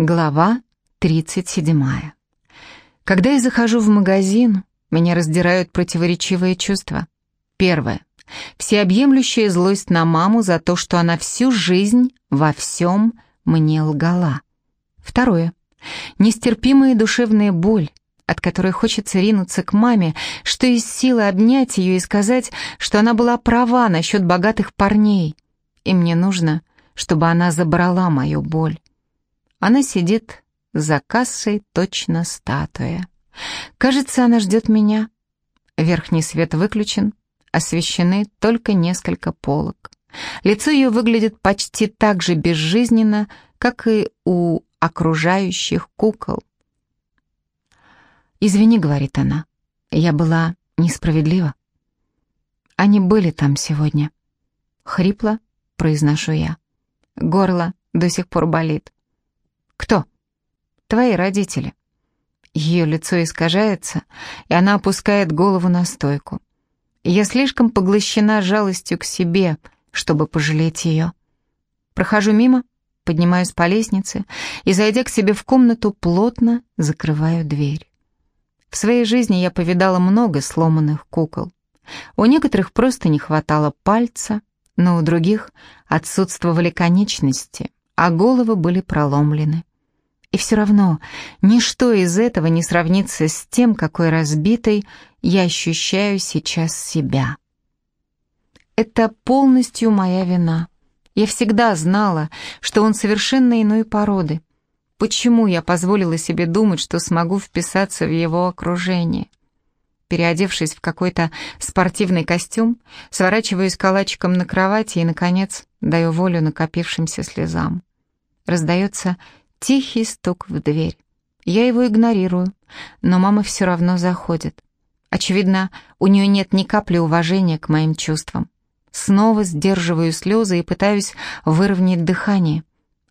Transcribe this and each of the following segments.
Глава 37. Когда я захожу в магазин, меня раздирают противоречивые чувства. Первое. Всеобъемлющая злость на маму за то, что она всю жизнь во всем мне лгала. Второе. Нестерпимая душевная боль, от которой хочется ринуться к маме, что из силы обнять ее и сказать, что она была права насчет богатых парней. И мне нужно, чтобы она забрала мою боль. Она сидит за кассой, точно статуя. Кажется, она ждет меня. Верхний свет выключен, освещены только несколько полок. Лицо ее выглядит почти так же безжизненно, как и у окружающих кукол. «Извини», — говорит она, — «я была несправедлива». Они были там сегодня. Хрипло произношу я. Горло до сих пор болит. «Кто?» «Твои родители». Ее лицо искажается, и она опускает голову на стойку. Я слишком поглощена жалостью к себе, чтобы пожалеть ее. Прохожу мимо, поднимаюсь по лестнице и, зайдя к себе в комнату, плотно закрываю дверь. В своей жизни я повидала много сломанных кукол. У некоторых просто не хватало пальца, но у других отсутствовали конечности, а головы были проломлены. И все равно ничто из этого не сравнится с тем, какой разбитой я ощущаю сейчас себя. Это полностью моя вина. Я всегда знала, что он совершенно иной породы. Почему я позволила себе думать, что смогу вписаться в его окружение? Переодевшись в какой-то спортивный костюм, сворачиваюсь калачиком на кровати и, наконец, даю волю накопившимся слезам. Раздается Тихий стук в дверь. Я его игнорирую, но мама все равно заходит. Очевидно, у нее нет ни капли уважения к моим чувствам. Снова сдерживаю слезы и пытаюсь выровнять дыхание.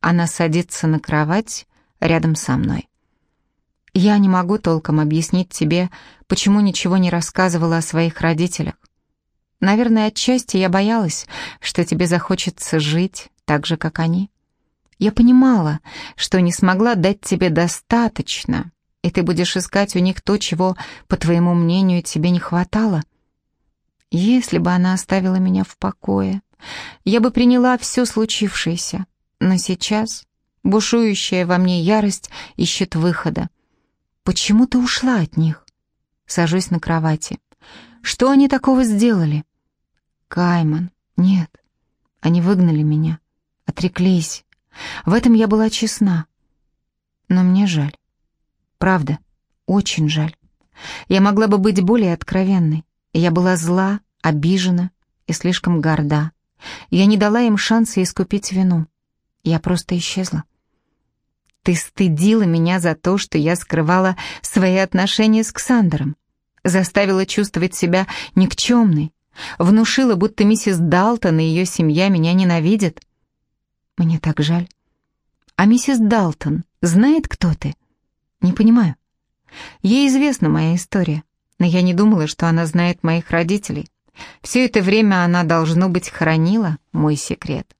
Она садится на кровать рядом со мной. Я не могу толком объяснить тебе, почему ничего не рассказывала о своих родителях. Наверное, отчасти я боялась, что тебе захочется жить так же, как они. Я понимала, что не смогла дать тебе достаточно, и ты будешь искать у них то, чего, по твоему мнению, тебе не хватало. Если бы она оставила меня в покое, я бы приняла все случившееся, но сейчас бушующая во мне ярость ищет выхода. Почему ты ушла от них? Сажусь на кровати. Что они такого сделали? Кайман, нет. Они выгнали меня, отреклись. В этом я была честна. Но мне жаль. Правда, очень жаль. Я могла бы быть более откровенной. Я была зла, обижена и слишком горда. Я не дала им шанса искупить вину. Я просто исчезла. Ты стыдила меня за то, что я скрывала свои отношения с Ксандером, заставила чувствовать себя никчемной, внушила, будто миссис Далтон и ее семья меня ненавидят. Мне так жаль. А миссис Далтон знает, кто ты? Не понимаю. Ей известна моя история, но я не думала, что она знает моих родителей. Все это время она, должно быть, хранила мой секрет.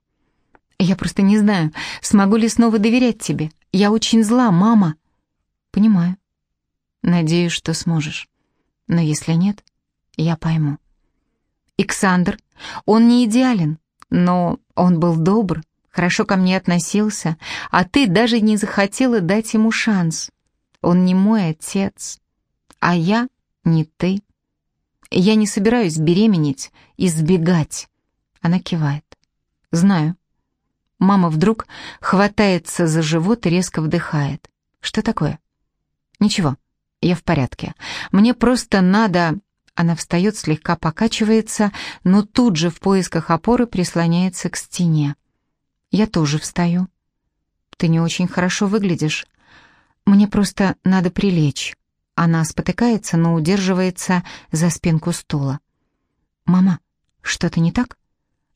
Я просто не знаю, смогу ли снова доверять тебе. Я очень зла, мама. Понимаю. Надеюсь, что сможешь. Но если нет, я пойму. Иксандр, он не идеален, но он был добр, хорошо ко мне относился, а ты даже не захотела дать ему шанс. Он не мой отец, а я не ты. Я не собираюсь беременеть и сбегать. Она кивает. Знаю. Мама вдруг хватается за живот и резко вдыхает. Что такое? Ничего, я в порядке. Мне просто надо... Она встает, слегка покачивается, но тут же в поисках опоры прислоняется к стене. Я тоже встаю. Ты не очень хорошо выглядишь. Мне просто надо прилечь. Она спотыкается, но удерживается за спинку стула. «Мама, что-то не так?»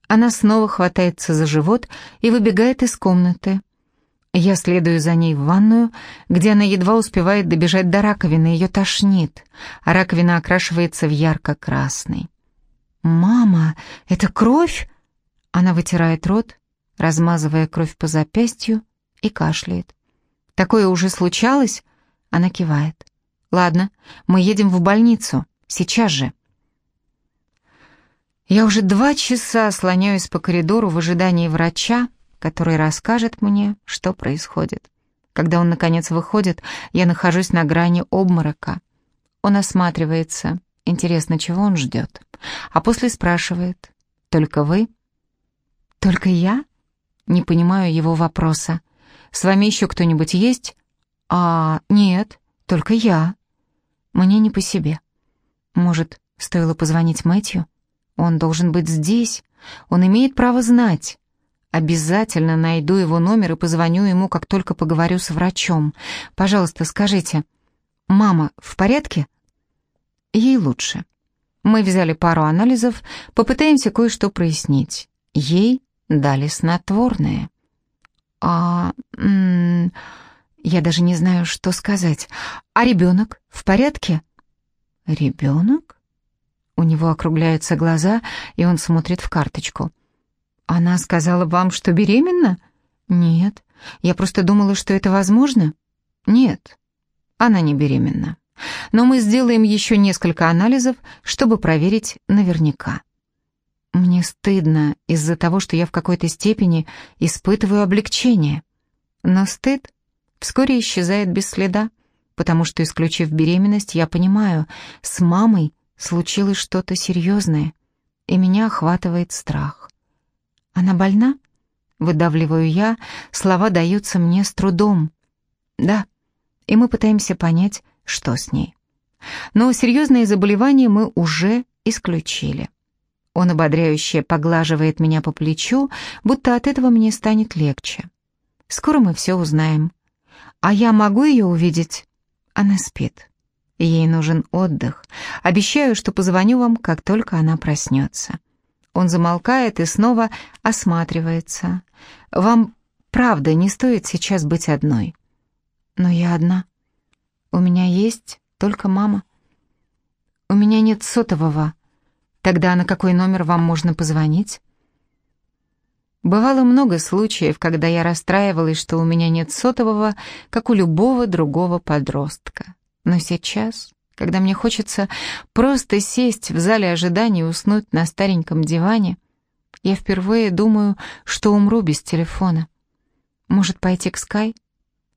Она снова хватается за живот и выбегает из комнаты. Я следую за ней в ванную, где она едва успевает добежать до раковины, ее тошнит, а раковина окрашивается в ярко-красный. «Мама, это кровь?» Она вытирает рот, размазывая кровь по запястью, и кашляет. Такое уже случалось?» Она кивает. «Ладно, мы едем в больницу. Сейчас же». Я уже два часа слоняюсь по коридору в ожидании врача, который расскажет мне, что происходит. Когда он, наконец, выходит, я нахожусь на грани обморока. Он осматривается. Интересно, чего он ждет? А после спрашивает. «Только вы?» «Только я?» Не понимаю его вопроса. «С вами еще кто-нибудь есть?» «А, нет, только я». Мне не по себе. Может, стоило позвонить Мэтью? Он должен быть здесь. Он имеет право знать. Обязательно найду его номер и позвоню ему, как только поговорю с врачом. Пожалуйста, скажите, мама в порядке? Ей лучше. Мы взяли пару анализов, попытаемся кое-что прояснить. Ей дали снотворное. А... Я даже не знаю, что сказать. А ребенок в порядке? Ребенок? У него округляются глаза, и он смотрит в карточку. «Она сказала вам, что беременна?» «Нет. Я просто думала, что это возможно». «Нет, она не беременна. Но мы сделаем еще несколько анализов, чтобы проверить наверняка». Мне стыдно из-за того, что я в какой-то степени испытываю облегчение. Но стыд вскоре исчезает без следа, потому что, исключив беременность, я понимаю, с мамой случилось что-то серьезное, и меня охватывает страх. Она больна? Выдавливаю я, слова даются мне с трудом. Да, и мы пытаемся понять, что с ней. Но серьезные заболевания мы уже исключили. Он ободряюще поглаживает меня по плечу, будто от этого мне станет легче. Скоро мы все узнаем. А я могу ее увидеть? Она спит. Ей нужен отдых. Обещаю, что позвоню вам, как только она проснется. Он замолкает и снова осматривается. «Вам, правда, не стоит сейчас быть одной?» «Но я одна. У меня есть только мама. У меня нет сотового. Тогда на какой номер вам можно позвонить?» Бывало много случаев, когда я расстраивалась, что у меня нет сотового, как у любого другого подростка. Но сейчас когда мне хочется просто сесть в зале ожидания и уснуть на стареньком диване, я впервые думаю, что умру без телефона. Может, пойти к Скай?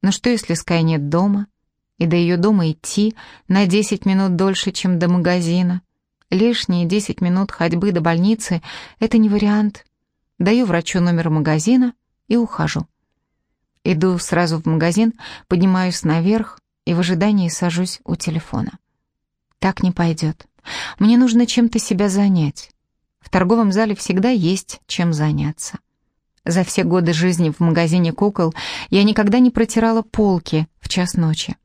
Но что, если Скай нет дома? И до ее дома идти на 10 минут дольше, чем до магазина. Лишние 10 минут ходьбы до больницы — это не вариант. Даю врачу номер магазина и ухожу. Иду сразу в магазин, поднимаюсь наверх и в ожидании сажусь у телефона. Так не пойдет. Мне нужно чем-то себя занять. В торговом зале всегда есть чем заняться. За все годы жизни в магазине кукол я никогда не протирала полки в час ночи.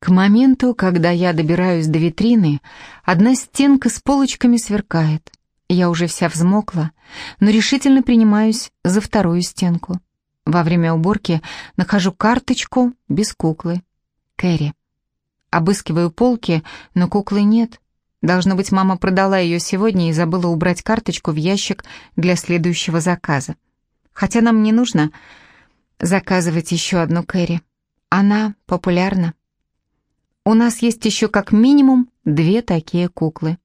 К моменту, когда я добираюсь до витрины, одна стенка с полочками сверкает. Я уже вся взмокла, но решительно принимаюсь за вторую стенку. Во время уборки нахожу карточку без куклы. Кэрри. Обыскиваю полки, но куклы нет. Должно быть, мама продала ее сегодня и забыла убрать карточку в ящик для следующего заказа. Хотя нам не нужно заказывать еще одну Кэрри. Она популярна. У нас есть еще как минимум две такие куклы.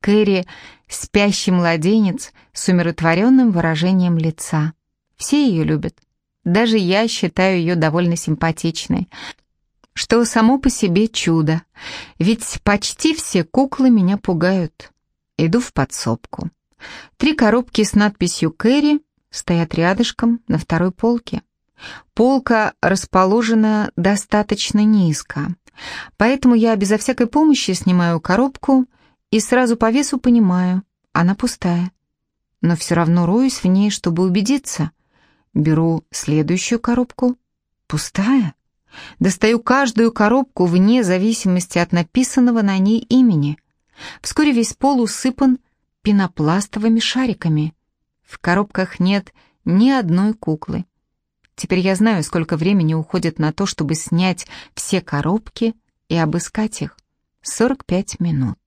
Кэрри — спящий младенец с умиротворенным выражением лица. Все ее любят. Даже я считаю ее довольно симпатичной что само по себе чудо, ведь почти все куклы меня пугают. Иду в подсобку. Три коробки с надписью «Кэрри» стоят рядышком на второй полке. Полка расположена достаточно низко, поэтому я безо всякой помощи снимаю коробку и сразу по весу понимаю, она пустая. Но все равно роюсь в ней, чтобы убедиться. Беру следующую коробку. Пустая. Достаю каждую коробку вне зависимости от написанного на ней имени. Вскоре весь пол усыпан пенопластовыми шариками. В коробках нет ни одной куклы. Теперь я знаю, сколько времени уходит на то, чтобы снять все коробки и обыскать их. 45 минут.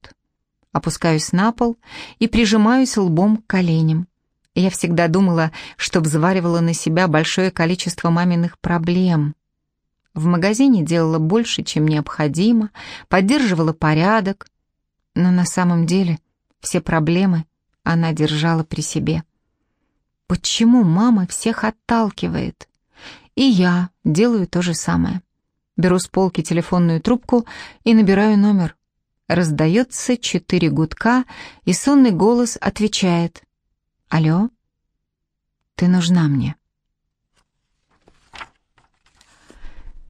Опускаюсь на пол и прижимаюсь лбом к коленям. Я всегда думала, что взваливала на себя большое количество маминых проблем. В магазине делала больше, чем необходимо, поддерживала порядок, но на самом деле все проблемы она держала при себе. Почему мама всех отталкивает? И я делаю то же самое. Беру с полки телефонную трубку и набираю номер. Раздается четыре гудка, и сонный голос отвечает. «Алло? Ты нужна мне».